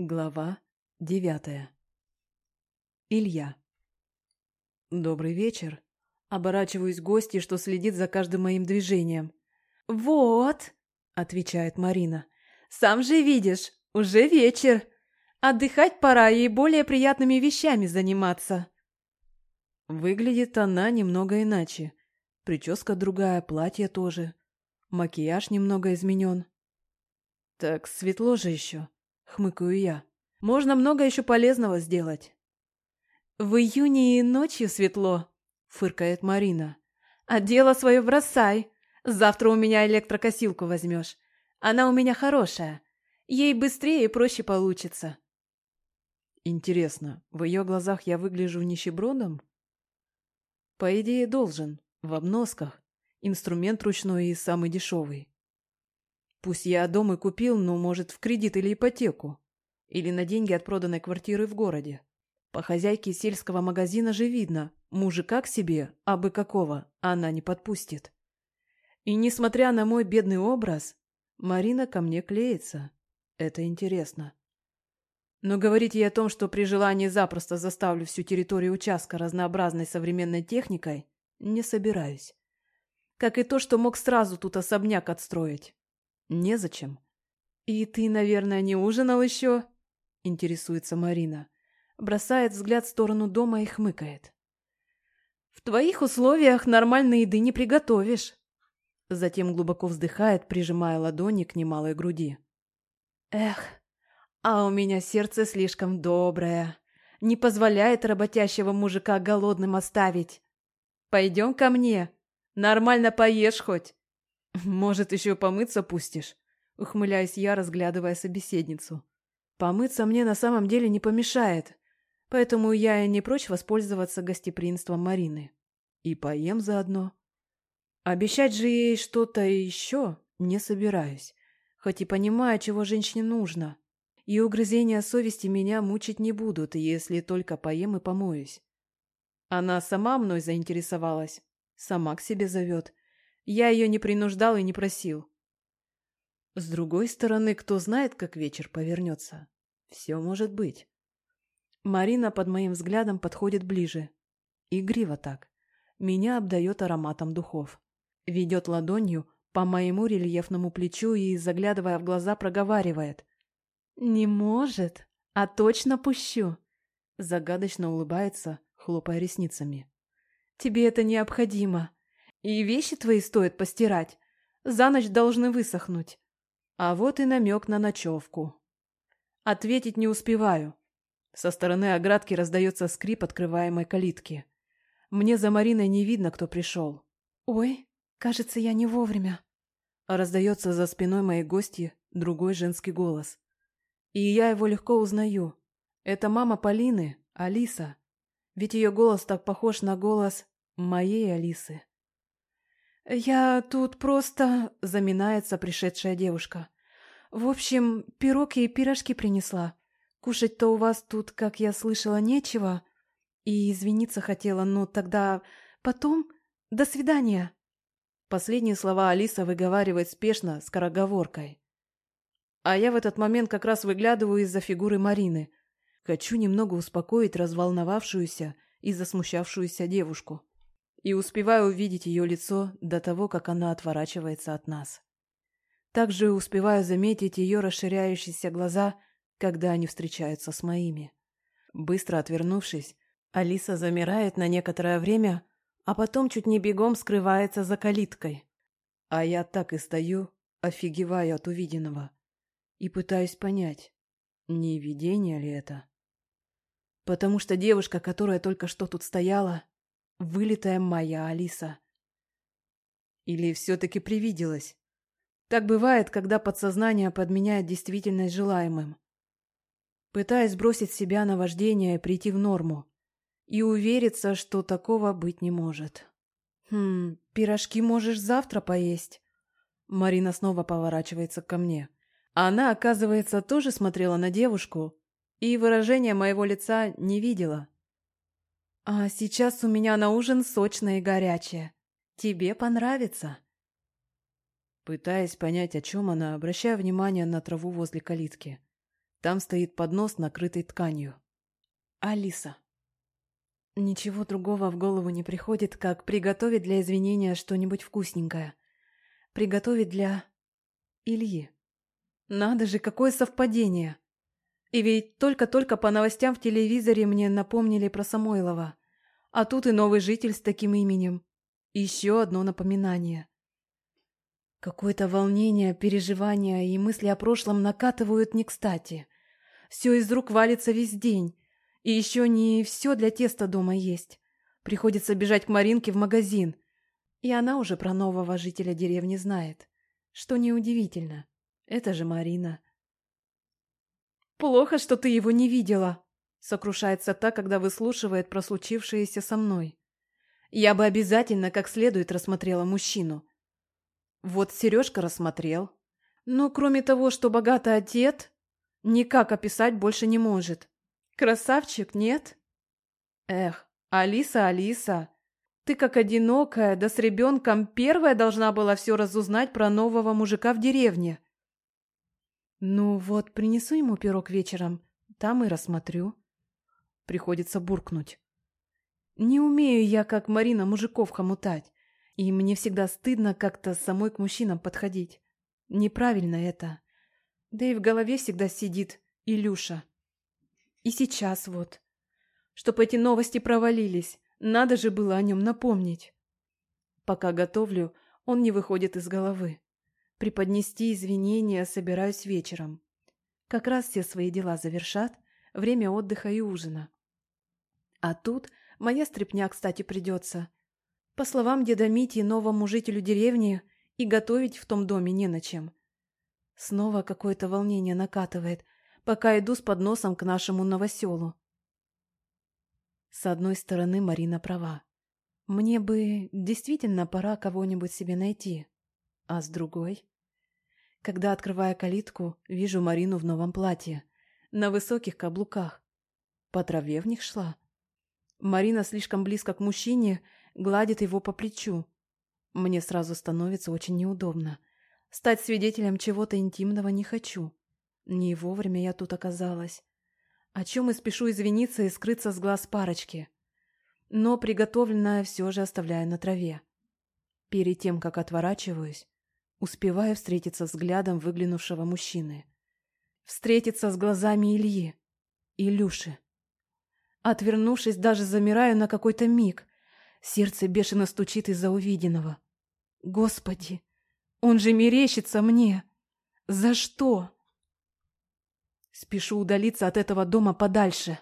Глава девятая. Илья. Добрый вечер. Оборачиваюсь к гости, что следит за каждым моим движением. «Вот», — отвечает Марина, — «сам же видишь, уже вечер. Отдыхать пора и более приятными вещами заниматься». Выглядит она немного иначе. Прическа другая, платье тоже. Макияж немного изменен. Так светло же еще, хмыкаю я. Можно много еще полезного сделать. В июне и ночью светло, фыркает Марина. А дело свое бросай. Завтра у меня электрокосилку возьмешь. Она у меня хорошая. Ей быстрее и проще получится. Интересно, в ее глазах я выгляжу нищебродом? По идее, должен. В обносках. Инструмент ручной и самый дешевый. Пусть я дом и купил, но, может, в кредит или ипотеку. Или на деньги от проданной квартиры в городе. По хозяйке сельского магазина же видно, мужика к себе, а бы какого, она не подпустит. И несмотря на мой бедный образ, Марина ко мне клеится. Это интересно. Но говорить ей о том, что при желании запросто заставлю всю территорию участка разнообразной современной техникой, не собираюсь. Как и то, что мог сразу тут особняк отстроить. Незачем. «И ты, наверное, не ужинал еще?» — интересуется Марина. Бросает взгляд в сторону дома и хмыкает. «В твоих условиях нормальной еды не приготовишь». Затем глубоко вздыхает, прижимая ладони к немалой груди. «Эх, а у меня сердце слишком доброе. Не позволяет работящего мужика голодным оставить. Пойдем ко мне. Нормально поешь хоть. Может, еще помыться пустишь? Ухмыляюсь я, разглядывая собеседницу. Помыться мне на самом деле не помешает, поэтому я и не прочь воспользоваться гостеприимством Марины. И поем заодно. Обещать же ей что-то еще не собираюсь, хоть и понимаю, чего женщине нужно. И угрызения совести меня мучить не будут, если только поем и помоюсь. Она сама мной заинтересовалась, сама к себе зовет. Я ее не принуждал и не просил. С другой стороны, кто знает, как вечер повернется. Все может быть. Марина под моим взглядом подходит ближе. Игриво так. Меня обдает ароматом духов. Ведет ладонью по моему рельефному плечу и, заглядывая в глаза, проговаривает. «Не может, а точно пущу!» Загадочно улыбается, хлопая ресницами. «Тебе это необходимо. И вещи твои стоит постирать. За ночь должны высохнуть». А вот и намек на ночевку. Ответить не успеваю. Со стороны оградки раздается скрип открываемой калитки. Мне за Мариной не видно, кто пришел. «Ой, кажется, я не вовремя». Раздается за спиной моей гости другой женский голос. И я его легко узнаю. Это мама Полины, Алиса. Ведь ее голос так похож на голос моей Алисы. «Я тут просто...» — заминается пришедшая девушка. «В общем, пирог и пирожки принесла. Кушать-то у вас тут, как я слышала, нечего. И извиниться хотела, но тогда... Потом... До свидания!» Последние слова Алиса выговаривает спешно, скороговоркой. А я в этот момент как раз выглядываю из-за фигуры Марины. Хочу немного успокоить разволновавшуюся и засмущавшуюся девушку. И успеваю увидеть ее лицо до того, как она отворачивается от нас. Также успеваю заметить ее расширяющиеся глаза, когда они встречаются с моими. Быстро отвернувшись, Алиса замирает на некоторое время, а потом чуть не бегом скрывается за калиткой. А я так и стою, офигеваю от увиденного и пытаюсь понять, не видение ли это. Потому что девушка, которая только что тут стояла, вылитая моя Алиса. Или все-таки привиделась? Так бывает, когда подсознание подменяет действительность желаемым. Пытаясь бросить себя на вождение и прийти в норму. И увериться, что такого быть не может. «Хм, пирожки можешь завтра поесть». Марина снова поворачивается ко мне. Она, оказывается, тоже смотрела на девушку и выражения моего лица не видела. «А сейчас у меня на ужин сочное и горячее. Тебе понравится?» Пытаясь понять, о чем она, обращая внимание на траву возле калитки. Там стоит поднос, накрытый тканью. Алиса. Ничего другого в голову не приходит, как приготовить для извинения что-нибудь вкусненькое. Приготовить для... Ильи. Надо же, какое совпадение! И ведь только-только по новостям в телевизоре мне напомнили про Самойлова. А тут и новый житель с таким именем. Еще одно напоминание. Какое-то волнение, переживания и мысли о прошлом накатывают не кстати. Все из рук валится весь день. И еще не все для теста дома есть. Приходится бежать к Маринке в магазин. И она уже про нового жителя деревни знает. Что неудивительно. Это же Марина. «Плохо, что ты его не видела», — сокрушается та, когда выслушивает про случившееся со мной. «Я бы обязательно как следует рассмотрела мужчину». Вот Сережка рассмотрел. Но кроме того, что богато одет, никак описать больше не может. Красавчик, нет? Эх, Алиса, Алиса, ты как одинокая, да с ребенком первая должна была все разузнать про нового мужика в деревне. Ну вот, принесу ему пирог вечером, там и рассмотрю. Приходится буркнуть. Не умею я, как Марина, мужиков хомутать. И мне всегда стыдно как-то самой к мужчинам подходить. Неправильно это. Да и в голове всегда сидит Илюша. И сейчас вот. Чтоб эти новости провалились, надо же было о нем напомнить. Пока готовлю, он не выходит из головы. Преподнести извинения собираюсь вечером. Как раз все свои дела завершат, время отдыха и ужина. А тут моя стряпня, кстати, придется. По словам деда Мити, новому жителю деревни, и готовить в том доме не на чем. Снова какое-то волнение накатывает, пока иду с подносом к нашему новоселу. С одной стороны, Марина права. Мне бы действительно пора кого-нибудь себе найти. А с другой... Когда, открывая калитку, вижу Марину в новом платье, на высоких каблуках. По траве в них шла. Марина слишком близко к мужчине, гладит его по плечу. Мне сразу становится очень неудобно. Стать свидетелем чего-то интимного не хочу. Не вовремя я тут оказалась. О чем и спешу извиниться и скрыться с глаз парочки. Но приготовленное все же оставляю на траве. Перед тем, как отворачиваюсь, успеваю встретиться взглядом выглянувшего мужчины. Встретиться с глазами Ильи. Илюши. Отвернувшись, даже замираю на какой-то миг. Сердце бешено стучит из-за увиденного. Господи, он же мерещится мне. За что? Спешу удалиться от этого дома подальше.